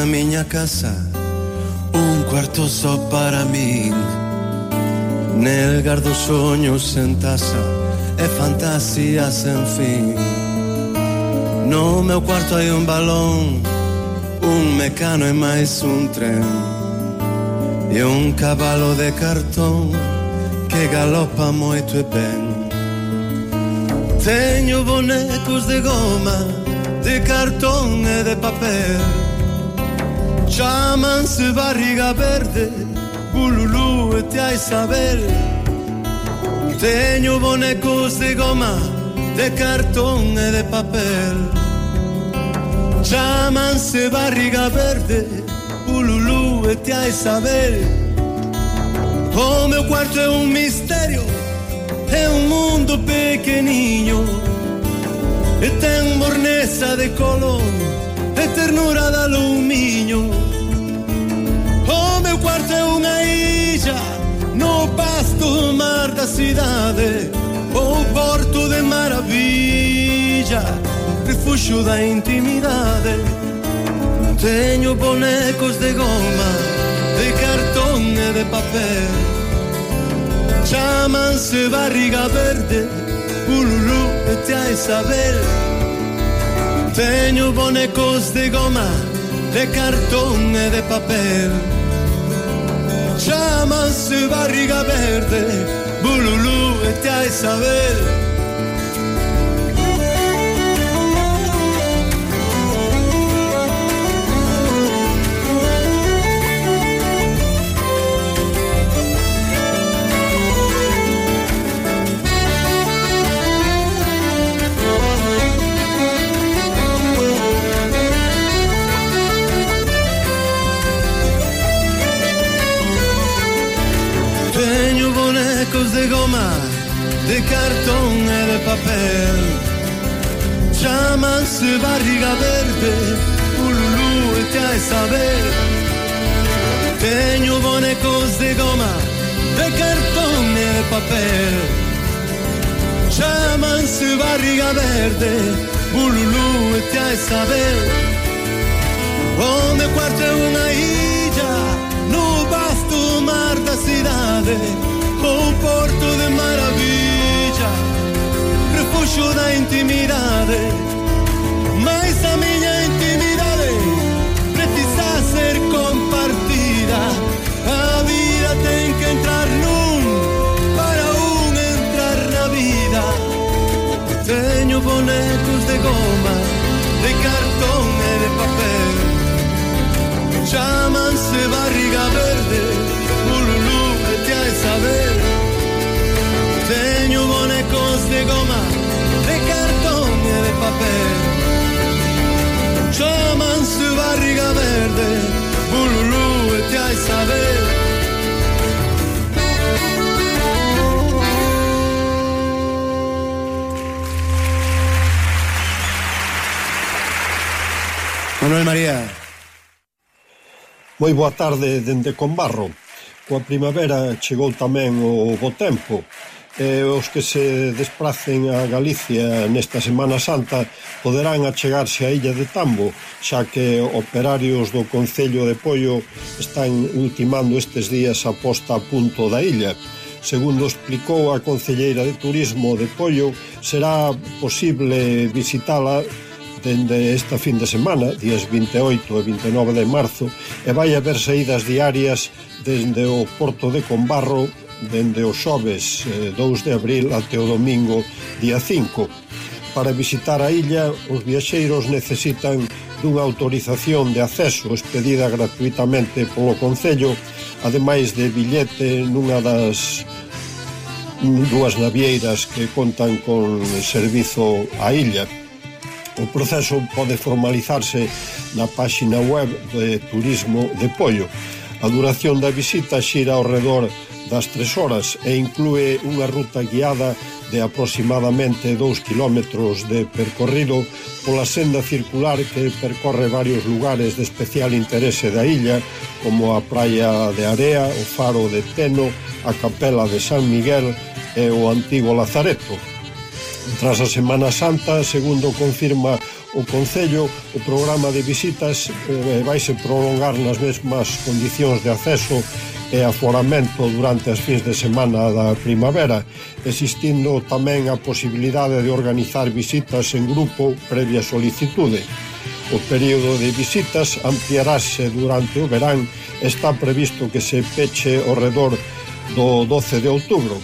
na miña casa Un cuarto só para min. Nel gardo soños sen taza E fantasías sen fin. No meu cuarto hai un balón Un mecano e máis un tren. E un cabalo de cartón Que galopa moito e ben. Teño bonecos de goma De cartón e de papel. Chamanse barriga verde, bululú e te hai saber. Teño bonecos de goma, de cartón e de papel. Chamanse barriga verde, bululú e te hai saber. O meu cuarto é un misterio, é un mundo pequeniño. E ten borneza de color, e ternura da luz. do mar da cidade O oh, porto de maravilla refúgio da intimidade. Teño bonecos de goma, de cartón e de papel. Chamanse barriga verde, Ululú e tia Isabel. Teño bonecos de goma, de cartón e de papel llaman su barriga verde, Bululú, está Isabel. Bonecos de goma De cartón e de papel. Chamanse barriga verde Ululú e te saber Teño bonecos de goma De cartón e de papel. Chamanse barriga verde Ululú e te saber O meu quarto é unha illa No vasto mar da cidade porto de maravilla Refuxo da intimidade Mais a miña intimidade Precisa ser compartida. A vida ten que entrar nun Para un entrar na vida. Teño bonecos de goma De cartón e de papel. Chamanse barriga verde Ululú, vete a saber Teño bonecos de goma, de cartón e de papel. Llaman su barriga verde, bululú, te hai saber Manuel María. Moi boa tarde dende Conbarro. Coa primavera chegou tamén o bo tempo eh, os que se desplacen a Galicia nesta Semana Santa poderán achegarse á illa de Tambo, xa que operarios do Concello de Poio están ultimando estes días a posta a punto da illa. Segundo explicou a Concelleira de Turismo de Poio, será posible visitala dende esta fin de semana, días 28 e 29 de marzo, e vai haber saídas diarias dende o Porto de Combarro dende o xoves eh, 2 de abril até o domingo día 5. Para visitar a illa, os viaxeiros necesitan dunha autorización de acceso expedida gratuitamente polo Concello, ademais de billete nunha das dúas navieiras que contan con servizo á illa. O proceso pode formalizarse na páxina web de Turismo de Pollo. A duración da visita xira ao redor de das tres horas e inclúe unha ruta guiada de aproximadamente 2 kilómetros de percorrido pola senda circular que percorre varios lugares de especial interese da illa, como a Praia de Area, o Faro de Teno, a Capela de San Miguel e o Antigo Lazareto. Tras a Semana Santa, segundo confirma o Concello, o programa de visitas eh, vaise prolongar nas mesmas condicións de acceso e aforamento durante as fins de semana da primavera, existindo tamén a posibilidade de organizar visitas en grupo previa solicitude. O período de visitas ampliarase durante o verán e está previsto que se peche ao redor do 12 de outubro.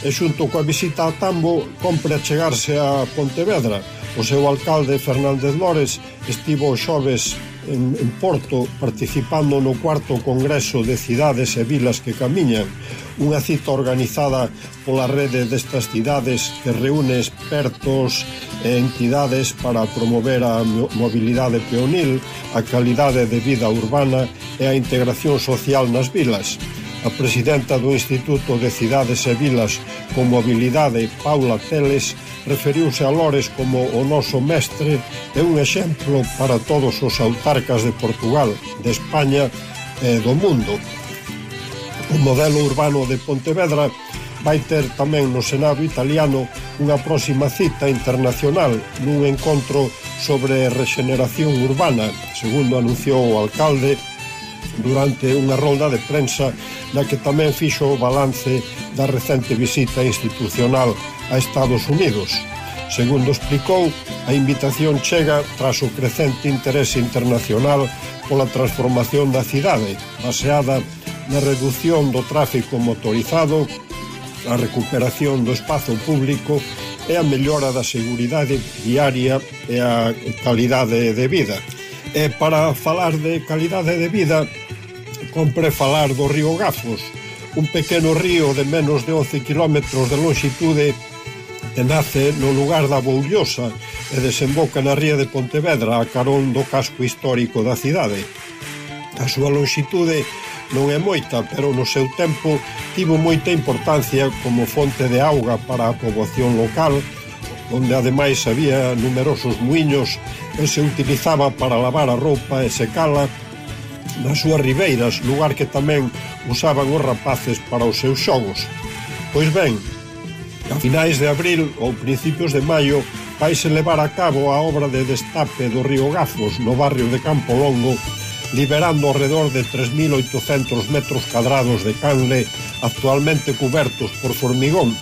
E xunto coa visita a Tambo, compre achegarse a Pontevedra. O seu alcalde Fernández Lores estivo o xoves en, en Porto participando no cuarto Congreso de Cidades e Vilas que Camiñan, unha cita organizada pola rede destas cidades que reúne expertos e entidades para promover a mobilidade peonil, a calidade de vida urbana e a integración social nas vilas. A presidenta do Instituto de Cidades e Vilas con Mobilidade, Paula Teles, referiuse a Lores como o noso mestre e un exemplo para todos os autarcas de Portugal, de España e do mundo. O modelo urbano de Pontevedra vai ter tamén no Senado italiano unha próxima cita internacional nun encontro sobre rexeneración urbana, segundo anunciou o alcalde durante unha rolda de prensa na que tamén fixo o balance da recente visita institucional a Estados Unidos. Segundo explicou, a invitación chega tras o crecente interese internacional pola transformación da cidade, baseada na reducción do tráfico motorizado, a recuperación do espazo público e a mellora da seguridade diaria e a calidade de vida. E para falar de calidade de vida, compre falar do río Gafos, un pequeno río de menos de 11 kilómetros de longitude que nace no lugar da Boullosa e desemboca na ría de Pontevedra a carón do casco histórico da cidade. A súa longitude non é moita, pero no seu tempo tivo moita importancia como fonte de auga para a poboación local, onde ademais había numerosos muiños e se utilizaba para lavar a roupa e secala nas súas ribeiras, lugar que tamén usaban os rapaces para os seus xogos. Pois ben, A finais de abril ou principios de maio vaise levar a cabo a obra de destape do río Gafos no barrio de Campo Longo liberando alrededor de 3.800 metros cadrados de canle actualmente cubertos por formigón.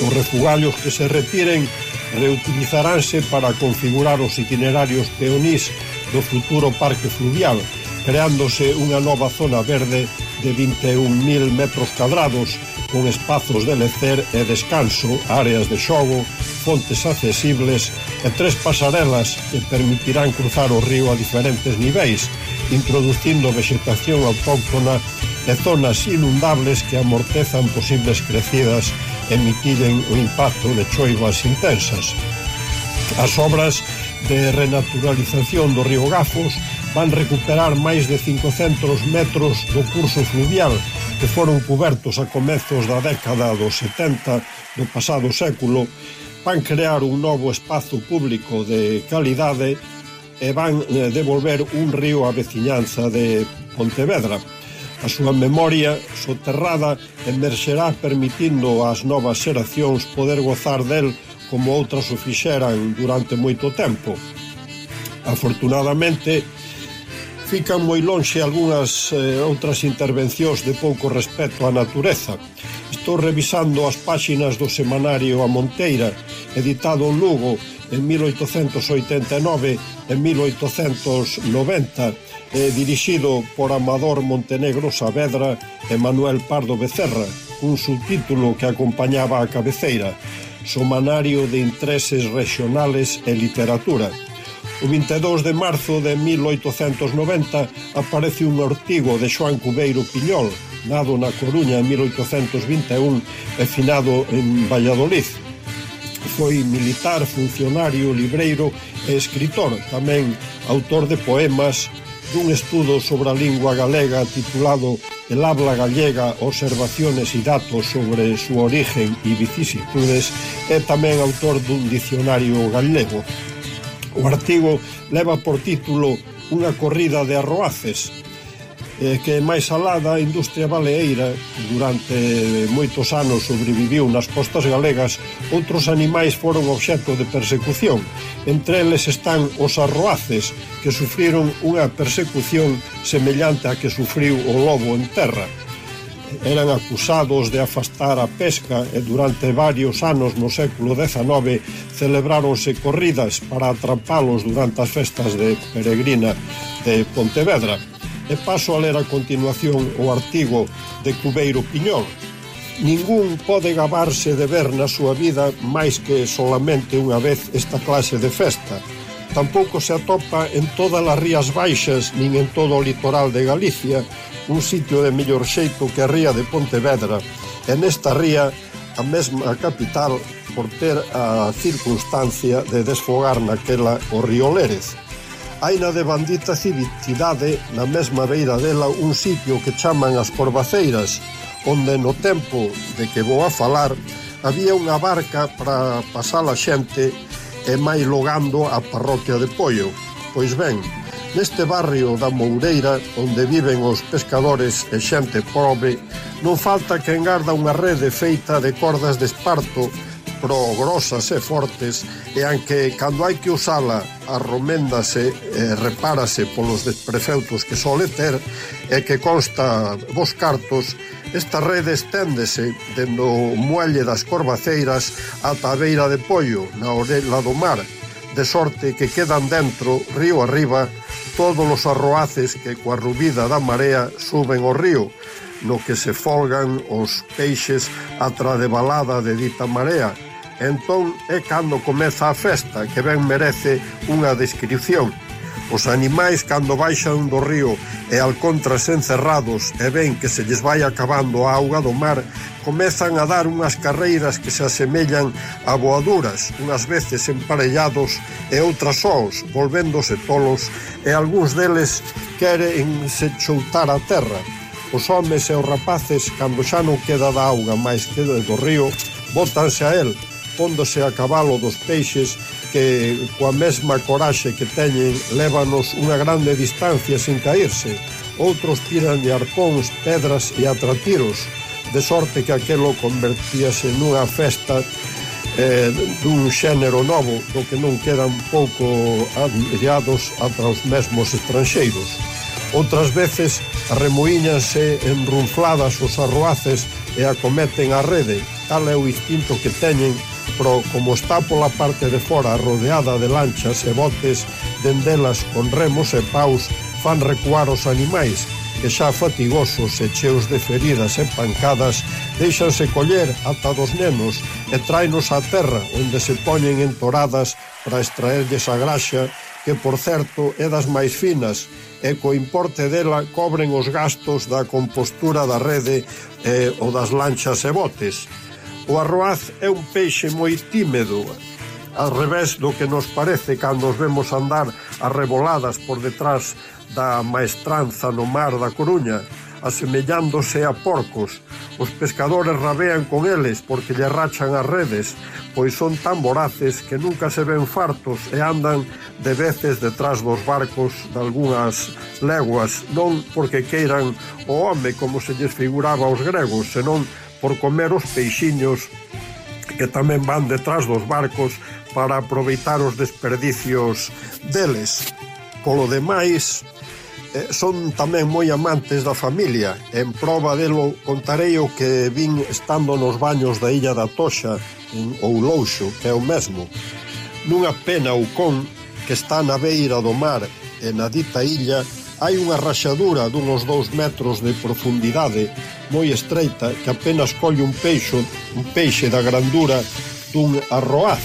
Os refugallos que se retiren reutilizaránse para configurar os itinerarios peonís do futuro parque fluvial, creándose unha nova zona verde de 21.000 metros cadrados con espazos de lecer e descanso, áreas de xogo, fontes accesibles e tres pasarelas que permitirán cruzar o río a diferentes niveis, introducindo vegetación autóctona e zonas inundables que amortezan posibles crecidas e mitiguen o impacto de choivas intensas. As obras de renaturalización do río Gafos van recuperar máis de 500 metros do curso fluvial que foron cobertos a comezos da década dos 70 do pasado século van crear un novo espazo público de calidade e van eh, devolver un río á veciñanza de Pontevedra. A súa memoria soterrada emerxerá permitindo ás novas xeracións poder gozar del como outras o fixeran durante moito tempo. Afortunadamente, fican moi lonxe algunhas eh, outras intervencións de pouco respecto á natureza. Estou revisando as páxinas do semanario A Monteira, editado en Lugo en 1889 e 1890, eh, dirixido por Amador Montenegro Saavedra e Manuel Pardo Becerra, cun subtítulo que acompañaba a cabeceira, Somanario de Intereses Regionales e Literatura O 22 de marzo de 1890 aparece un artigo de Xoan Cubeiro Piñol, nado na Coruña en 1821 e finado en Valladolid. Foi militar, funcionario, libreiro e escritor, tamén autor de poemas, dun estudo sobre a lingua galega titulado El habla gallega, observaciones e datos sobre su origen e vicisitudes, e tamén autor dun dicionario galego. O artigo leva por título Unha corrida de arroaces, eh, que máis alá da industria baleeira durante moitos anos sobreviviu nas costas galegas outros animais foron obxecto de persecución. Entre eles están os arroaces que sufriron unha persecución semellante a que sufriu o lobo en terra eran acusados de afastar a pesca e durante varios anos no século XIX celebráronse corridas para atrapalos durante as festas de Peregrina de Pontevedra. E paso a ler a continuación o artigo de Cubeiro Piñol, Ningún pode gabarse de ver na súa vida máis que solamente unha vez esta clase de festa. Tampouco se atopa en todas as rías baixas nin en todo o litoral de Galicia un sitio de mellor xeito que a ría de Pontevedra e nesta ría a mesma capital por ter a circunstancia de desfogar naquela o río Lérez. Hai na de bandita civitidade na mesma beira dela un sitio que chaman as Corbaceiras, onde no tempo de que vou a falar había unha barca para pasar a xente e máis logando a parroquia de Pollo. Pois ben, Neste barrio da Moureira, onde viven os pescadores e xente pobre, non falta que engarda unha rede feita de cordas de esparto pro grosas e fortes e anque cando hai que usala arroméndase e repárase polos desprefeutos que sole ter e que consta vos cartos esta rede esténdese dendo o muelle das Corbaceiras ata a beira de Pollo na orela do mar de sorte que quedan dentro, río arriba, todos os arroaces que coa rubida da marea suben ao río, no que se folgan os peixes atra de balada de dita marea. Entón é cando comeza a festa, que ben merece unha descripción. Os animais cando baixan do río e alcontras encerrados e ven que se lles vai acabando a auga do mar, comezan a dar unhas carreiras que se asemellan a voaduras, unhas veces emparellados e outras sós, volvéndose tolos, e algúns deles queren se choutar a terra. Os homes e os rapaces, cando xa non queda da auga máis que do río, botanse a el, póndose a cabalo dos peixes que coa mesma coraxe que teñen lévanos unha grande distancia sin caírse. Outros tiran de arpóns, pedras e atratiros, de sorte que aquelo convertíase nunha festa eh, dun xénero novo do que non quedan pouco admirados atra os mesmos estranxeiros. Outras veces arremoíñanse enrunfladas os arroaces e acometen a rede, tal é o instinto que teñen Pro como está pola parte de fora rodeada de lanchas e botes, dendelas con remos e paus fan recuar os animais, que xa fatigosos e cheos de feridas e pancadas, deixanse coller ata dos nenos e trainos á terra onde se poñen entoradas para extraerlles a graxa que, por certo, é das máis finas e co importe dela cobren os gastos da compostura da rede e, o das lanchas e botes. O arroaz é un peixe moi tímido, al revés do que nos parece cando os vemos andar arreboladas por detrás da maestranza no mar da Coruña, asemellándose a porcos. Os pescadores rabean con eles porque lle rachan as redes, pois son tan voraces que nunca se ven fartos e andan de veces detrás dos barcos de algunhas leguas, non porque queiran o home como se lles figuraba aos gregos, senón porque por comer os peixiños que tamén van detrás dos barcos para aproveitar os desperdicios deles. Polo demais, eh, son tamén moi amantes da familia. En proba delo contarei o que vin estando nos baños da Illa da Toxa, en Oulouxo, que é o mesmo. Nunha pena ou con que está na beira do mar e na dita illa hai unha raxadura dunos dous metros de profundidade moi estreita que apenas colle un peixo, un peixe da grandura dun arroaz.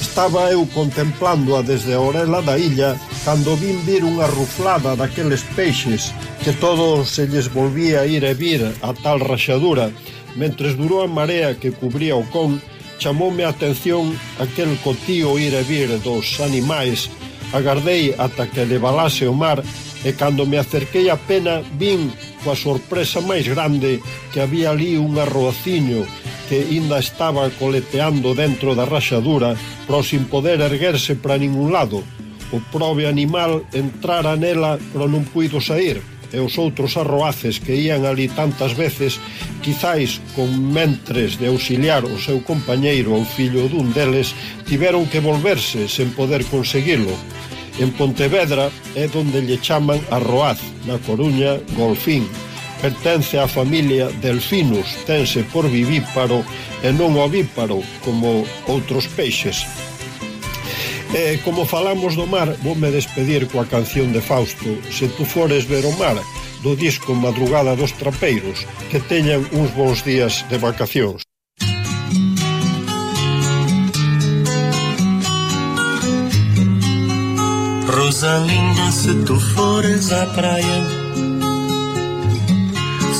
Estaba eu contemplándoa desde a orela da illa cando vin vir unha ruflada daqueles peixes que todo se lles volvía a ir e vir a tal raxadura. Mentres durou a marea que cubría o con, chamoume a atención aquel cotío ir e vir dos animais Agardei ata que devalase o mar e cando me acerquei a pena vin coa sorpresa máis grande que había ali un arroaciño que inda estaba coleteando dentro da raxadura pro sin poder erguerse para ningún lado. O probe animal entrara nela pero non puido sair e os outros arroaces que ían ali tantas veces, quizáis con mentres de auxiliar o seu compañeiro ou fillo dun deles, tiveron que volverse sen poder conseguilo. En Pontevedra é donde lle chaman arroaz, na Coruña, golfín. Pertence á familia delfinus, tense por vivíparo e non ovíparo, como outros peixes. E como falamos do mar, voume despedir coa canción de Fausto. Se tu fores ver o mar, do disco Madrugada dos Trapeiros Que teñan uns bons días de vacacións. Rosalinda, se tu fores á praia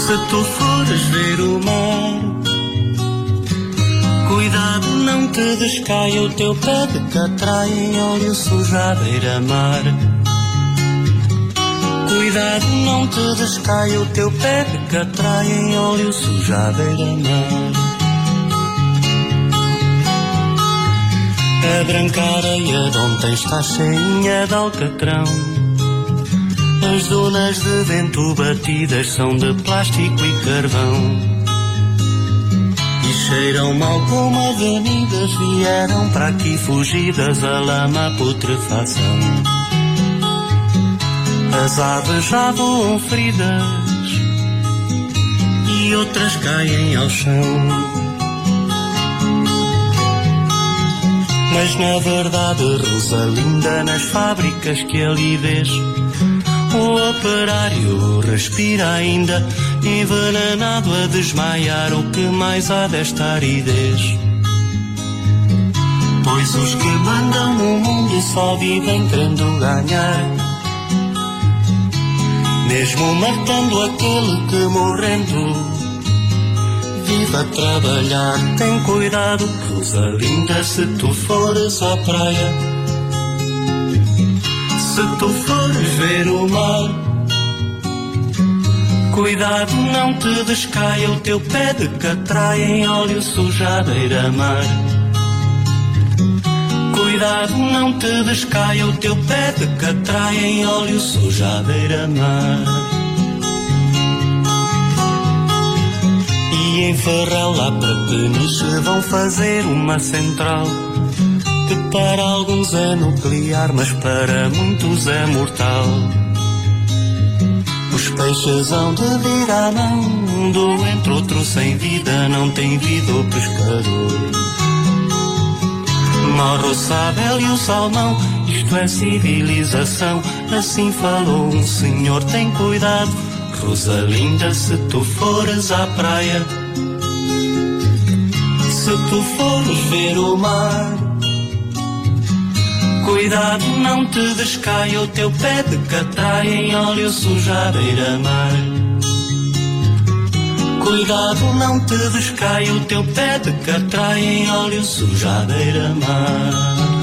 Se tu fores ver o mar não te descaia o teu pé de catraia em óleo suja beira-mar. Cuidado, não te descaia o teu pé de catraia em óleo suja beira-mar. A branca areia de ontem está cheinha de alcatrão. As dunas de vento batidas são de plástico e carvão. Cheiram mal como avenidas, vieram para aqui fugidas a lama putrefação. As aves já voam feridas e outras caem ao chão. Mas na verdade, Rosalinda, nas fábricas que ali vês, o operário respira ainda envenenado a desmaiar o que mais há desta aridez. Pois os que mandam no mundo só vivem querendo ganhar. Mesmo matando aquele que morrendo vive a trabalhar. Tem cuidado, Rosalinda, se tu fores à praia. Se tu fores ver o mar Cuidado, não te descaia o teu pé de catraia em óleo sujadeira mar. Cuidado, não te descaia o teu pé de catraia em óleo sujadeira mar. E em Ferrel para Peniche vão fazer uma central que para alguns é nuclear, mas para muitos é mortal. Hão de vir a mão entre sem vida não tem vida o pescador. Morre o e o salmão, isto é civilização. Assim falou um senhor, tem cuidado, Rosalinda, se tu fores à praia. Se tu fores ver o mar, Cuidado, não te descaia o teu pé de catraia em óleo suja beira-mar. Cuidado, não te descaia o teu pé de catraia em óleo suja beira-mar.